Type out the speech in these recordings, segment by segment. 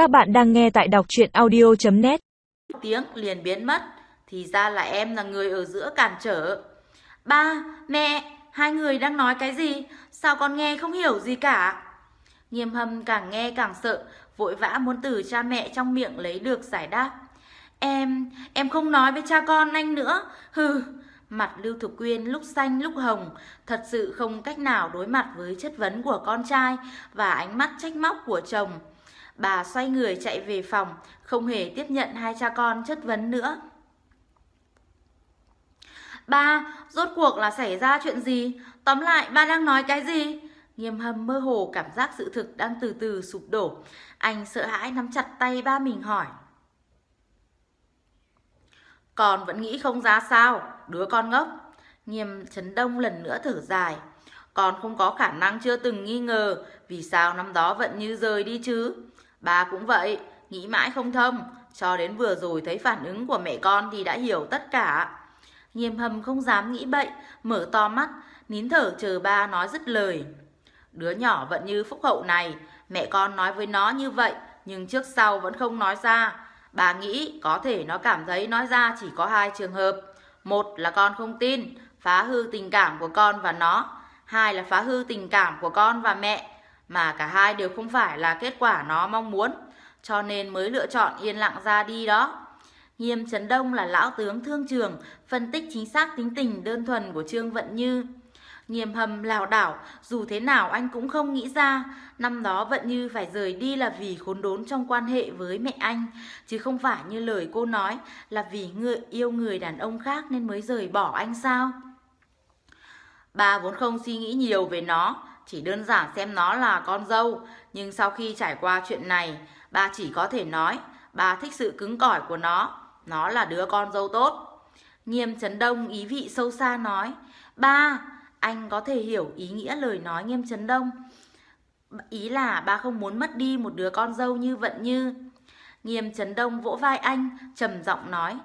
Các bạn đang nghe tại đọc chuyện audio.net Tiếng liền biến mất, thì ra là em là người ở giữa cản trở. Ba, mẹ, hai người đang nói cái gì? Sao con nghe không hiểu gì cả? Nghiêm hâm càng nghe càng sợ, vội vã muốn từ cha mẹ trong miệng lấy được giải đáp. Em, em không nói với cha con anh nữa. Hừ, mặt Lưu Thục Quyên lúc xanh lúc hồng, thật sự không cách nào đối mặt với chất vấn của con trai và ánh mắt trách móc của chồng. Bà xoay người chạy về phòng, không hề tiếp nhận hai cha con chất vấn nữa. Ba, rốt cuộc là xảy ra chuyện gì? Tóm lại, ba đang nói cái gì? Nghiêm hâm mơ hồ cảm giác sự thực đang từ từ sụp đổ. Anh sợ hãi nắm chặt tay ba mình hỏi. Con vẫn nghĩ không ra sao, đứa con ngốc. Nghiêm chấn Đông lần nữa thở dài. Con không có khả năng chưa từng nghi ngờ vì sao năm đó vẫn như rời đi chứ. Bà cũng vậy, nghĩ mãi không thông, cho đến vừa rồi thấy phản ứng của mẹ con thì đã hiểu tất cả. Nghiêm hầm không dám nghĩ bậy, mở to mắt, nín thở chờ ba nói dứt lời. Đứa nhỏ vẫn như phúc hậu này, mẹ con nói với nó như vậy, nhưng trước sau vẫn không nói ra. Bà nghĩ có thể nó cảm thấy nói ra chỉ có hai trường hợp. Một là con không tin, phá hư tình cảm của con và nó. Hai là phá hư tình cảm của con và mẹ, mà cả hai đều không phải là kết quả nó mong muốn. Cho nên mới lựa chọn yên lặng ra đi đó. Nghiêm Trấn Đông là lão tướng thương trường, phân tích chính xác tính tình đơn thuần của Trương Vận Như. Nghiêm hầm lảo đảo, dù thế nào anh cũng không nghĩ ra, năm đó Vận Như phải rời đi là vì khốn đốn trong quan hệ với mẹ anh, chứ không phải như lời cô nói là vì người yêu người đàn ông khác nên mới rời bỏ anh sao? Bà vốn không suy nghĩ nhiều về nó, chỉ đơn giản xem nó là con dâu, nhưng sau khi trải qua chuyện này, bà chỉ có thể nói, bà thích sự cứng cỏi của nó, nó là đứa con dâu tốt. Nghiêm Trấn Đông ý vị sâu xa nói, ba, anh có thể hiểu ý nghĩa lời nói Nghiêm Trấn Đông. Ý là ba không muốn mất đi một đứa con dâu như Vận Như. Nghiêm Trấn Đông vỗ vai anh, trầm giọng nói,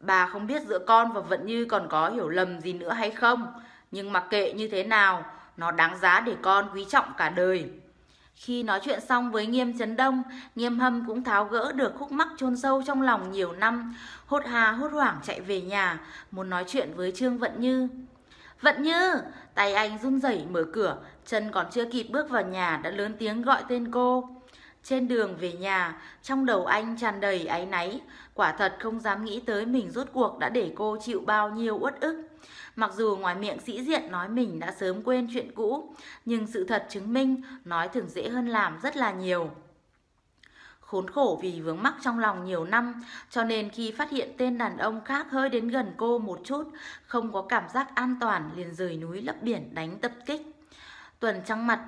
bà không biết giữa con và Vận Như còn có hiểu lầm gì nữa hay không, nhưng mặc kệ như thế nào, nó đáng giá để con quý trọng cả đời. Khi nói chuyện xong với Nghiêm Trấn Đông, Nghiêm Hâm cũng tháo gỡ được khúc mắc chôn sâu trong lòng nhiều năm, hốt hà hốt hoảng chạy về nhà, muốn nói chuyện với Trương Vận Như. Vận Như, tay anh run rẩy mở cửa, chân còn chưa kịp bước vào nhà đã lớn tiếng gọi tên cô. Trên đường về nhà, trong đầu anh tràn đầy áy náy, quả thật không dám nghĩ tới mình rốt cuộc đã để cô chịu bao nhiêu uất ức. Mặc dù ngoài miệng sĩ diện nói mình đã sớm quên chuyện cũ, nhưng sự thật chứng minh nói thường dễ hơn làm rất là nhiều. Khốn khổ vì vướng mắc trong lòng nhiều năm, cho nên khi phát hiện tên đàn ông khác hơi đến gần cô một chút, không có cảm giác an toàn liền rời núi lấp biển đánh tập kích. Tuần trăng mặt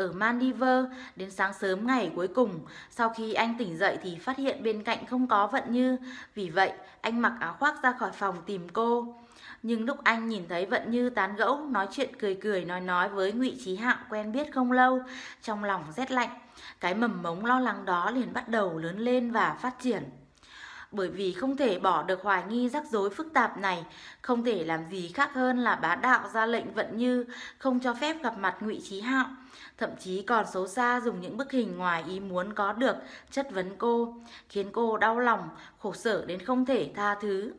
ở Maldives đến sáng sớm ngày cuối cùng, sau khi anh tỉnh dậy thì phát hiện bên cạnh không có Vận Như, vì vậy anh mặc áo khoác ra khỏi phòng tìm cô. Nhưng lúc anh nhìn thấy Vận Như tán gẫu, nói chuyện cười cười nói nói với Ngụy Trí Hạo quen biết không lâu, trong lòng rét lạnh, cái mầm mống lo lắng đó liền bắt đầu lớn lên và phát triển. Bởi vì không thể bỏ được hoài nghi rắc rối phức tạp này, không thể làm gì khác hơn là bá đạo ra lệnh Vận Như không cho phép gặp mặt Ngụy Trí Hạo, thậm chí còn xấu xa dùng những bức hình ngoài ý muốn có được chất vấn cô, khiến cô đau lòng, khổ sở đến không thể tha thứ.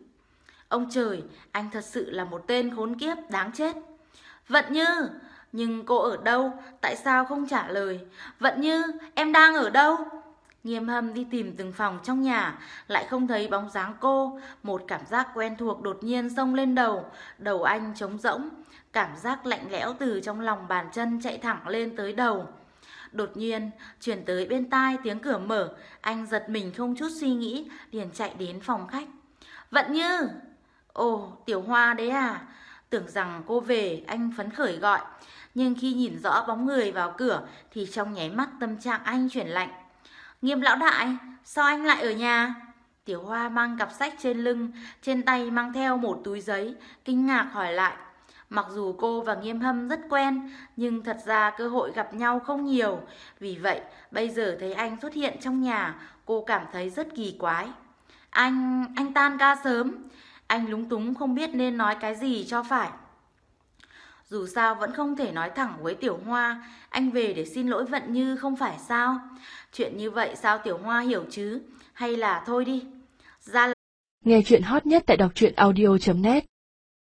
Ông trời, anh thật sự là một tên khốn kiếp đáng chết. Vận Như, nhưng cô ở đâu? Tại sao không trả lời? Vận Như, em đang ở đâu? Nghiêm hâm đi tìm từng phòng trong nhà, lại không thấy bóng dáng cô. Một cảm giác quen thuộc đột nhiên xông lên đầu, đầu anh trống rỗng. Cảm giác lạnh lẽo từ trong lòng bàn chân chạy thẳng lên tới đầu. Đột nhiên, chuyển tới bên tai tiếng cửa mở, anh giật mình không chút suy nghĩ, liền chạy đến phòng khách. Vận Như! Ồ, Tiểu Hoa đấy à? Tưởng rằng cô về, anh phấn khởi gọi. Nhưng khi nhìn rõ bóng người vào cửa thì trong nháy mắt tâm trạng anh chuyển lạnh. Nghiêm lão đại, sao anh lại ở nhà? Tiểu Hoa mang cặp sách trên lưng, trên tay mang theo một túi giấy, kinh ngạc hỏi lại. Mặc dù cô và Nghiêm Hâm rất quen, nhưng thật ra cơ hội gặp nhau không nhiều. Vì vậy, bây giờ thấy anh xuất hiện trong nhà, cô cảm thấy rất kỳ quái. Anh, anh tan ca sớm. Anh lúng túng không biết nên nói cái gì cho phải. Dù sao vẫn không thể nói thẳng với Tiểu Hoa, anh về để xin lỗi Vận Như không phải sao? Chuyện như vậy sao Tiểu Hoa hiểu chứ? Hay là thôi đi? Ra Nghe chuyện hot nhất tại đọc truyện audio.net